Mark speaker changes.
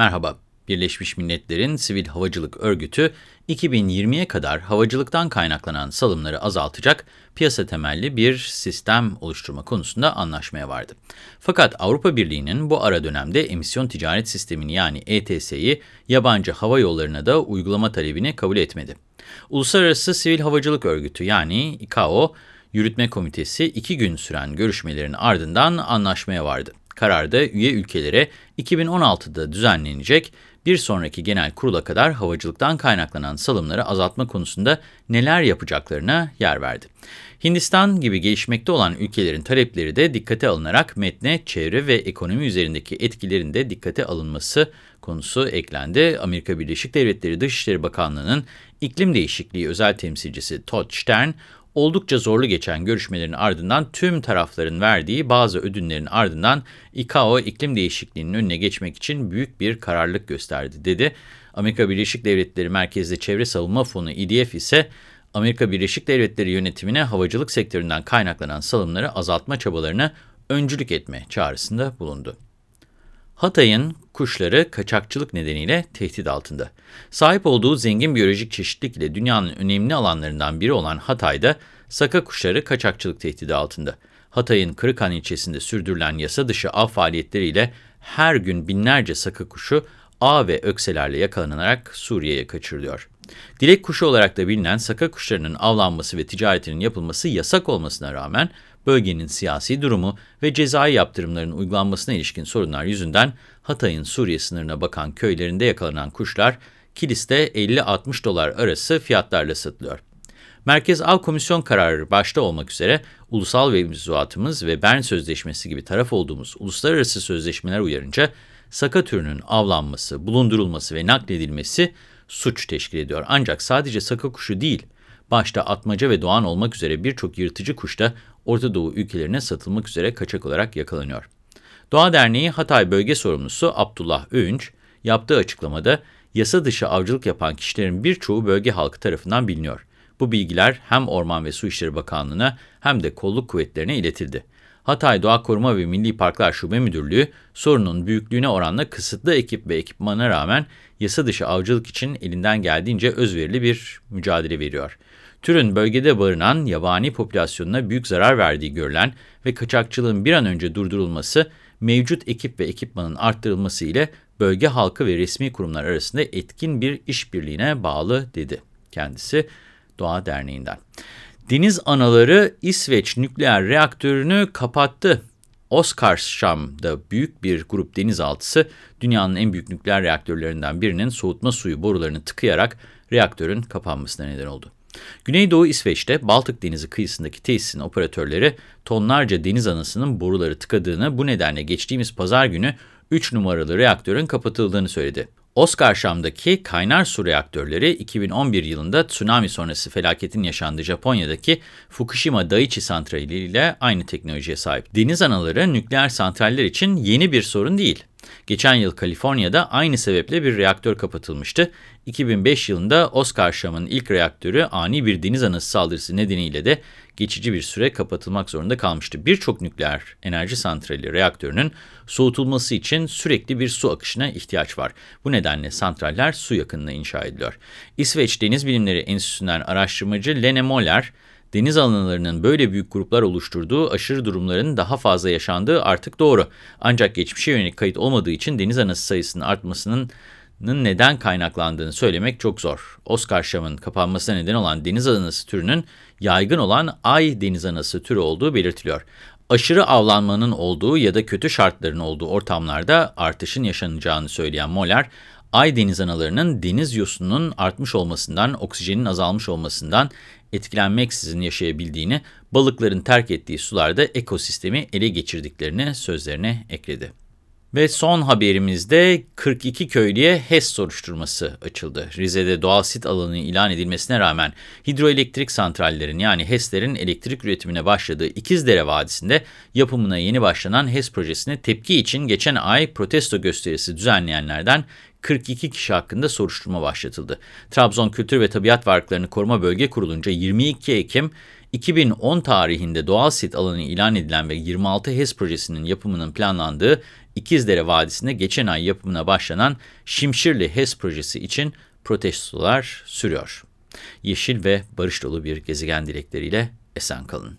Speaker 1: Merhaba, Birleşmiş Milletler'in Sivil Havacılık Örgütü, 2020'ye kadar havacılıktan kaynaklanan salımları azaltacak piyasa temelli bir sistem oluşturma konusunda anlaşmaya vardı. Fakat Avrupa Birliği'nin bu ara dönemde emisyon ticaret sistemini yani ETS'yi yabancı hava yollarına da uygulama talebini kabul etmedi. Uluslararası Sivil Havacılık Örgütü yani ICAO, Yürütme Komitesi iki gün süren görüşmelerin ardından anlaşmaya vardı. Kararda üye ülkelere 2016'da düzenlenecek bir sonraki genel kurula kadar havacılıktan kaynaklanan salımları azaltma konusunda neler yapacaklarına yer verdi. Hindistan gibi gelişmekte olan ülkelerin talepleri de dikkate alınarak metne çevre ve ekonomi üzerindeki etkilerin de dikkate alınması konusu eklendi. Amerika Birleşik Devletleri Dışişleri Bakanlığı'nın iklim değişikliği özel temsilcisi Todd Stern, oldukça zorlu geçen görüşmelerin ardından tüm tarafların verdiği bazı ödünlerin ardından ICAO iklim değişikliğinin önüne geçmek için büyük bir kararlılık gösterdi dedi. Amerika Birleşik Devletleri Merkezli Çevre Savunma Fonu EDF ise Amerika Birleşik Devletleri yönetimine havacılık sektöründen kaynaklanan salımları azaltma çabalarına öncülük etme çağrısında bulundu. Hatay'ın kuşları kaçakçılık nedeniyle tehdit altında. Sahip olduğu zengin biyolojik çeşitlilik dünyanın önemli alanlarından biri olan Hatay'da saka kuşları kaçakçılık tehdidi altında. Hatay'ın Kırıkhan ilçesinde sürdürülen yasa dışı av faaliyetleriyle her gün binlerce saka kuşu ağ ve ökselerle yakalanarak Suriye'ye kaçırılıyor. Dilek kuşu olarak da bilinen saka kuşlarının avlanması ve ticaretinin yapılması yasak olmasına rağmen bölgenin siyasi durumu ve cezai yaptırımların uygulanmasına ilişkin sorunlar yüzünden Hatay'ın Suriye sınırına bakan köylerinde yakalanan kuşlar kiliste 50-60 dolar arası fiyatlarla satılıyor. Merkez Av Komisyon kararı başta olmak üzere ulusal mevzuatımız ve Bern Sözleşmesi gibi taraf olduğumuz uluslararası sözleşmeler uyarınca saka türünün avlanması, bulundurulması ve nakledilmesi suç teşkil ediyor. Ancak sadece saka kuşu değil, başta atmaca ve doğan olmak üzere birçok yırtıcı kuş da Orta Doğu ülkelerine satılmak üzere kaçak olarak yakalanıyor. Doğa Derneği Hatay Bölge Sorumlusu Abdullah Öğünç, yaptığı açıklamada yasa dışı avcılık yapan kişilerin birçoğu bölge halkı tarafından biliniyor. Bu bilgiler hem Orman ve Su İşleri Bakanlığı'na hem de kolluk kuvvetlerine iletildi. Hatay Doğa Koruma ve Milli Parklar Şube Müdürlüğü sorunun büyüklüğüne oranla kısıtlı ekip ve ekipmana rağmen yasa dışı avcılık için elinden geldiğince özverili bir mücadele veriyor. Türün bölgede barınan yabani popülasyonuna büyük zarar verdiği görülen ve kaçakçılığın bir an önce durdurulması, mevcut ekip ve ekipmanın arttırılması ile bölge halkı ve resmi kurumlar arasında etkin bir işbirliğine bağlı dedi kendisi Doğa Derneği'nden. Deniz anaları İsveç nükleer reaktörünü kapattı. Oskarsham'da büyük bir grup denizaltısı dünyanın en büyük nükleer reaktörlerinden birinin soğutma suyu borularını tıkayarak reaktörün kapanmasına neden oldu. Güneydoğu İsveç'te Baltık Denizi kıyısındaki tesisin operatörleri tonlarca deniz anasının boruları tıkadığını bu nedenle geçtiğimiz pazar günü 3 numaralı reaktörün kapatıldığını söyledi. Oskarşam'daki kaynar su reaktörleri 2011 yılında tsunami sonrası felaketin yaşandığı Japonya'daki Fukushima Daiichi santrali ile aynı teknolojiye sahip. Deniz anaları nükleer santraller için yeni bir sorun değil. Geçen yıl Kaliforniya'da aynı sebeple bir reaktör kapatılmıştı. 2005 yılında Oskarşam'ın ilk reaktörü ani bir deniz anası saldırısı nedeniyle de geçici bir süre kapatılmak zorunda kalmıştı. Birçok nükleer enerji santrali reaktörünün soğutulması için sürekli bir su akışına ihtiyaç var. Bu nedenle santraller su yakınına inşa ediliyor. İsveç Deniz Bilimleri Enstitüsü'nden araştırmacı Lene Moller, deniz alanlarının böyle büyük gruplar oluşturduğu aşırı durumların daha fazla yaşandığı artık doğru. Ancak geçmişe yönelik kayıt olmadığı için deniz anası sayısının artmasının neden kaynaklandığını söylemek çok zor. Oscar Şam'ın kapanmasına neden olan deniz anası türünün yaygın olan ay deniz anası türü olduğu belirtiliyor. Aşırı avlanmanın olduğu ya da kötü şartların olduğu ortamlarda artışın yaşanacağını söyleyen Moller, ay deniz analarının deniz yosununun artmış olmasından, oksijenin azalmış olmasından etkilenmeksizin yaşayabildiğini, balıkların terk ettiği sularda ekosistemi ele geçirdiklerini sözlerine ekledi. Ve son haberimizde 42 köylüye HES soruşturması açıldı. Rize'de doğal sit alanı ilan edilmesine rağmen hidroelektrik santrallerin yani HES'lerin elektrik üretimine başladığı İkizdere Vadisi'nde yapımına yeni başlanan HES projesine tepki için geçen ay protesto gösterisi düzenleyenlerden 42 kişi hakkında soruşturma başlatıldı. Trabzon Kültür ve Tabiat Varlıklarını Koruma Bölge Kurulunca 22 Ekim 2010 tarihinde doğal sit alanı ilan edilen ve 26 HES projesinin yapımının planlandığı İkizdere Vadisi'nde geçen ay yapımına başlanan Şimşirli HES projesi için protestolar sürüyor. Yeşil ve barış dolu bir gezegen dilekleriyle esen kalın.